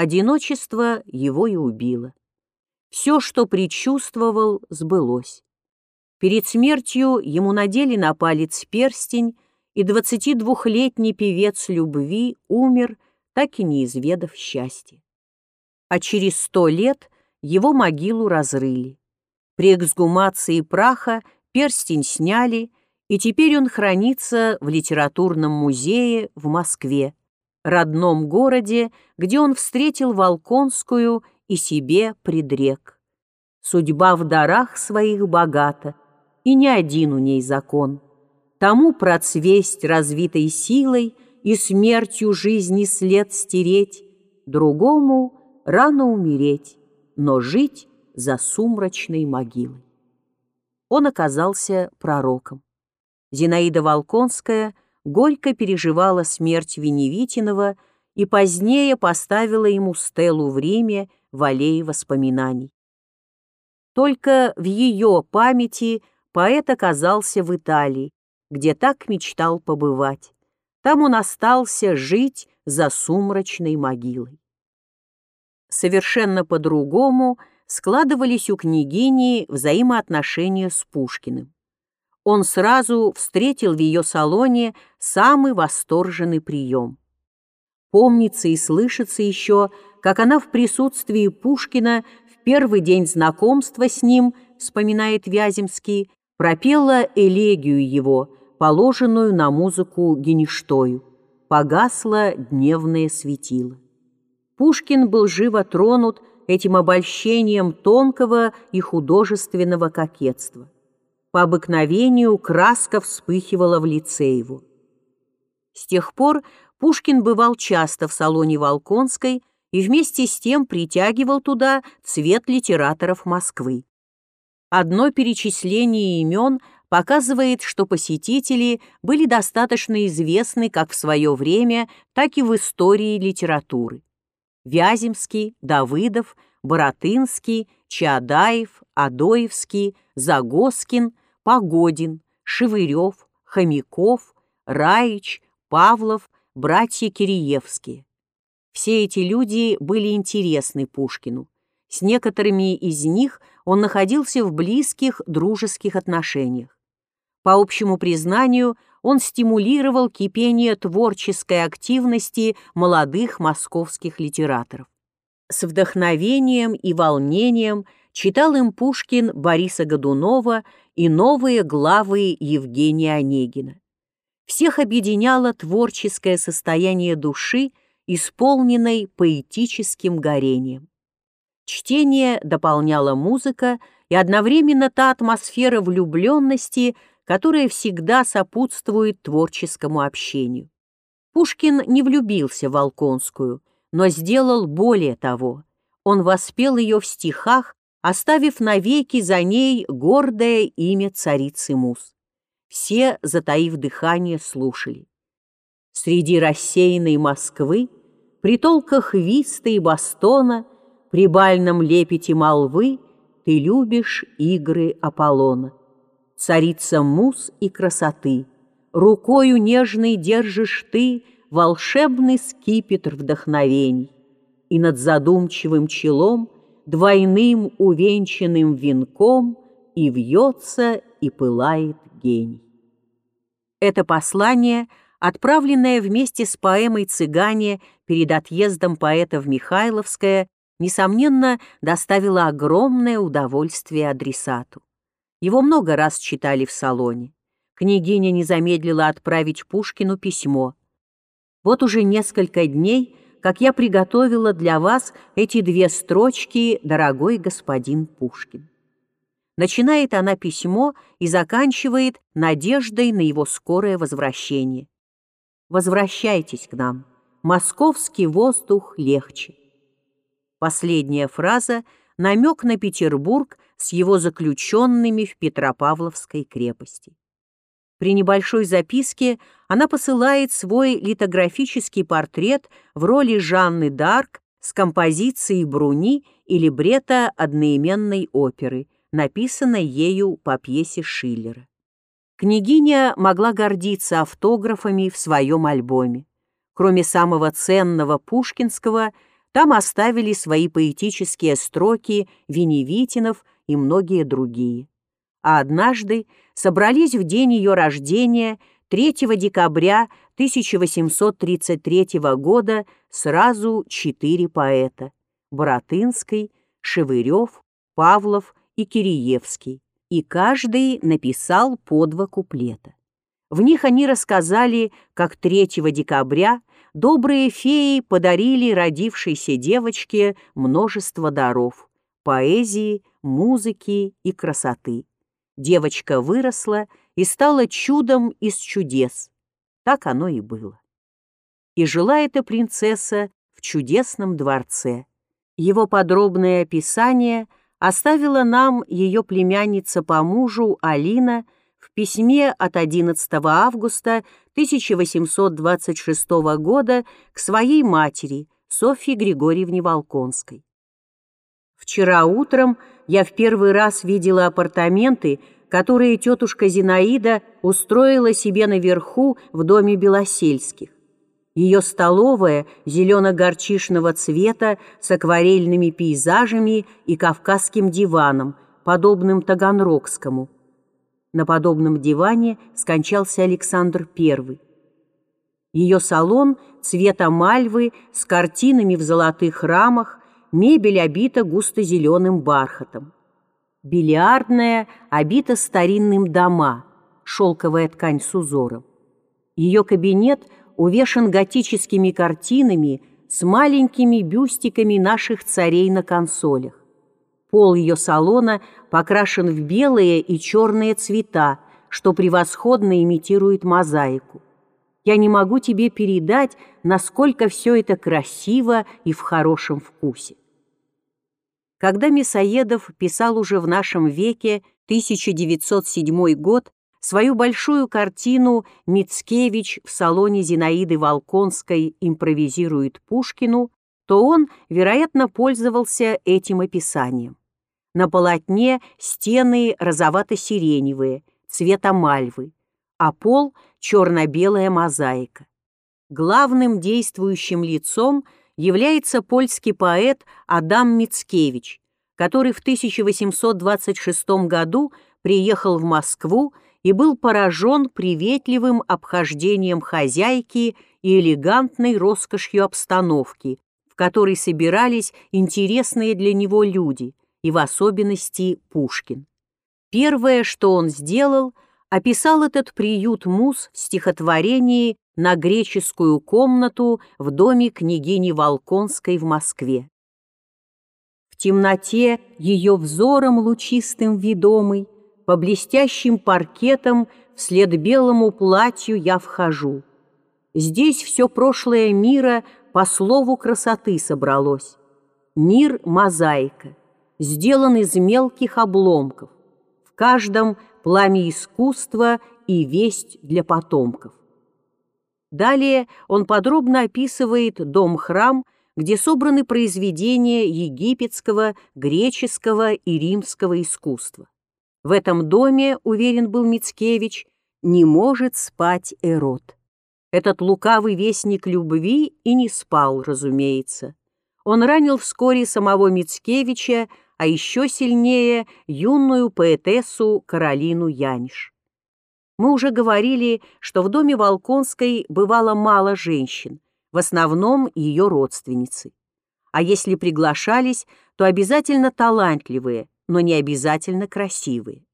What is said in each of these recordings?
одиночество его и убило. Все, что предчувствовал, сбылось. Перед смертью ему надели на палец перстень, и 22-летний певец любви умер, так и не изведав счастья. А через сто лет его могилу разрыли. При эксгумации праха перстень сняли, и теперь он хранится в литературном музее в Москве, родном городе, где он встретил Волконскую и себе предрек. Судьба в дарах своих богата, и не один у ней закон. Тому процвесть развитой силой и смертью жизни след стереть, другому рано умереть, но жить за сумрачной могилой. Он оказался пророком. Зинаида Волконская горько переживала смерть Веневитинова и позднее поставила ему стелу в Риме в аллее воспоминаний. Только в ее памяти поэт оказался в Италии, где так мечтал побывать. Там он остался жить за сумрачной могилой. Совершенно по-другому складывались у княгини взаимоотношения с Пушкиным. Он сразу встретил в ее салоне самый восторженный прием. Помнится и слышится еще, как она в присутствии Пушкина в первый день знакомства с ним, вспоминает Вяземский, пропела элегию его, положенную на музыку Геништою. Погасло дневное светило. Пушкин был живо тронут этим обольщением тонкого и художественного кокетства. По обыкновению краска вспыхивала в лице его. С тех пор Пушкин бывал часто в салоне Волконской и вместе с тем притягивал туда цвет литераторов Москвы. Одно перечисление имен показывает, что посетители были достаточно известны как в свое время, так и в истории литературы. Вяземский, Давыдов, Боротынский, Чаадаев, Адоевский, Загоскин, Погодин, Шевырев, Хомяков, Раич, Павлов, братья Киреевские. Все эти люди были интересны Пушкину. С некоторыми из них он находился в близких дружеских отношениях. По общему признанию, он стимулировал кипение творческой активности молодых московских литераторов. С вдохновением и волнением читал им Пушкин Бориса Годунова и новые главы Евгения Онегина. Всех объединяло творческое состояние души, исполненной поэтическим горением. Чтение дополняла музыка и одновременно та атмосфера влюбленности, которая всегда сопутствует творческому общению. Пушкин не влюбился в Волконскую, но сделал более того. Он воспел ее в стихах, оставив навеки за ней гордое имя царицы Мус. Все, затаив дыхание, слушали. Среди рассеянной Москвы, при толках виста и бастона, при бальном лепете молвы ты любишь игры Аполлона царица мус и красоты. Рукою нежной держишь ты волшебный скипетр вдохновений, и над задумчивым челом двойным увенчанным венком и вьется, и пылает гений. Это послание, отправленное вместе с поэмой «Цыгане» перед отъездом поэта в Михайловское, несомненно, доставило огромное удовольствие адресату. Его много раз читали в салоне. Княгиня не замедлила отправить Пушкину письмо. «Вот уже несколько дней, как я приготовила для вас эти две строчки, дорогой господин Пушкин». Начинает она письмо и заканчивает надеждой на его скорое возвращение. «Возвращайтесь к нам. Московский воздух легче». Последняя фраза — намек на Петербург — с его заключенными в Петропавловской крепости. При небольшой записке она посылает свой литографический портрет в роли Жанны Д'Арк с композицией Бруни и либретто одноименной оперы, написанной ею по пьесе Шиллера. Княгиня могла гордиться автографами в своем альбоме. Кроме самого ценного пушкинского, Там оставили свои поэтические строки Веневитинов и многие другие. А однажды собрались в день ее рождения 3 декабря 1833 года сразу четыре поэта – Боротынский, Шевырев, Павлов и Киреевский, и каждый написал по два куплета. В них они рассказали, как 3 декабря добрые феи подарили родившейся девочке множество даров – поэзии, музыки и красоты. Девочка выросла и стала чудом из чудес. Так оно и было. И жила эта принцесса в чудесном дворце. Его подробное описание оставила нам ее племянница по мужу Алина в письме от 11 августа 1826 года к своей матери Софье Григорьевне Волконской. Вчера утром я в первый раз видела апартаменты, которые тетушка Зинаида устроила себе наверху в доме Белосельских. Ее столовая зелено-горчишного цвета с акварельными пейзажами и кавказским диваном, подобным Таганрогскому. На подобном диване скончался Александр I. Ее салон цвета мальвы с картинами в золотых рамах, мебель обита густо-зеленым бархатом. Бильярдная обита старинным дома, шелковая ткань с узором. Ее кабинет увешан готическими картинами с маленькими бюстиками наших царей на консолях. Пол ее салона покрашен в белые и черные цвета, что превосходно имитирует мозаику. Я не могу тебе передать, насколько все это красиво и в хорошем вкусе. Когда Мясоедов писал уже в нашем веке 1907 год свою большую картину «Мицкевич в салоне Зинаиды Волконской импровизирует Пушкину», то он, вероятно, пользовался этим описанием. На полотне стены розовато-сиреневые, цвета мальвы, а пол — черно-белая мозаика. Главным действующим лицом — является польский поэт Адам Мицкевич, который в 1826 году приехал в Москву и был поражен приветливым обхождением хозяйки и элегантной роскошью обстановки, в которой собирались интересные для него люди, и в особенности Пушкин. Первое, что он сделал, описал этот приют муз в стихотворении на греческую комнату в доме княгини Волконской в Москве. В темноте ее взором лучистым ведомый, по блестящим паркетам вслед белому платью я вхожу. Здесь все прошлое мира по слову красоты собралось. Мир — мозаика, сделан из мелких обломков. В каждом пламя искусства и весть для потомков. Далее он подробно описывает дом-храм, где собраны произведения египетского, греческого и римского искусства. В этом доме, уверен был Мицкевич, не может спать Эрот. Этот лукавый вестник любви и не спал, разумеется. Он ранил вскоре самого Мицкевича, а еще сильнее юную поэтессу Каролину Яниш. Мы уже говорили, что в доме Волконской бывало мало женщин, в основном ее родственницы. А если приглашались, то обязательно талантливые, но не обязательно красивые.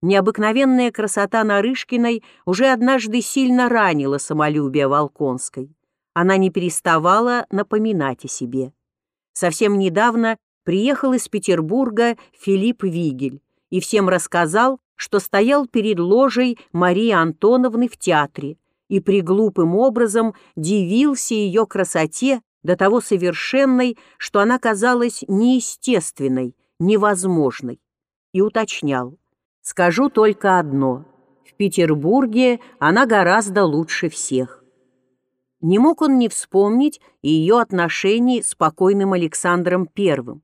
Необыкновенная красота Нарышкиной уже однажды сильно ранила самолюбие Волконской. Она не переставала напоминать о себе. Совсем недавно приехал из Петербурга Филипп Вигель и всем рассказал, что стоял перед ложей Марии Антоновны в театре и приглупым образом дивился ее красоте до того совершенной, что она казалась неестественной, невозможной, и уточнял. «Скажу только одно. В Петербурге она гораздо лучше всех». Не мог он не вспомнить ее отношений с покойным Александром Первым.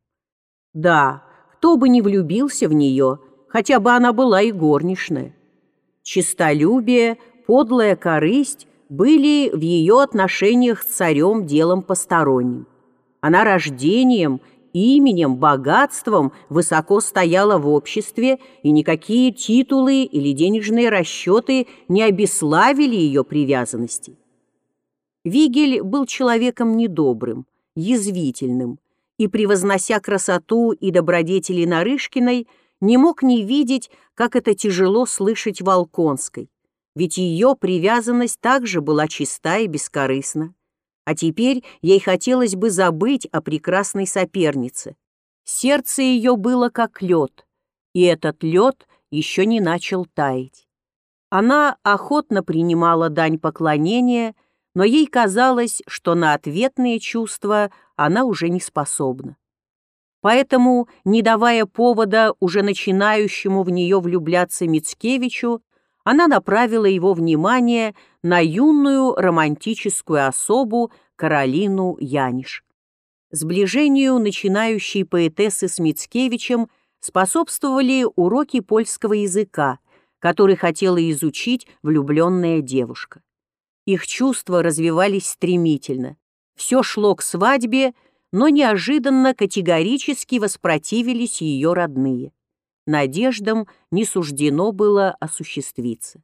Да, кто бы не влюбился в нее – хотя бы она была и горничная. Чистолюбие, подлая корысть были в ее отношениях с царем делом посторонним. Она рождением, именем, богатством высоко стояла в обществе, и никакие титулы или денежные расчеты не обеславили ее привязанности. Вигель был человеком недобрым, язвительным, и, превознося красоту и добродетели Нарышкиной, не мог не видеть, как это тяжело слышать Волконской, ведь ее привязанность также была чиста и бескорыстна. А теперь ей хотелось бы забыть о прекрасной сопернице. Сердце ее было как лед, и этот лед еще не начал таять. Она охотно принимала дань поклонения, но ей казалось, что на ответные чувства она уже не способна. Поэтому, не давая повода уже начинающему в нее влюбляться Мицкевичу, она направила его внимание на юную романтическую особу Каролину Яниш. Сближению начинающей поэтессы с Мицкевичем способствовали уроки польского языка, который хотела изучить влюбленная девушка. Их чувства развивались стремительно. Все шло к свадьбе, но неожиданно категорически воспротивились ее родные надеждам не суждено было осуществиться.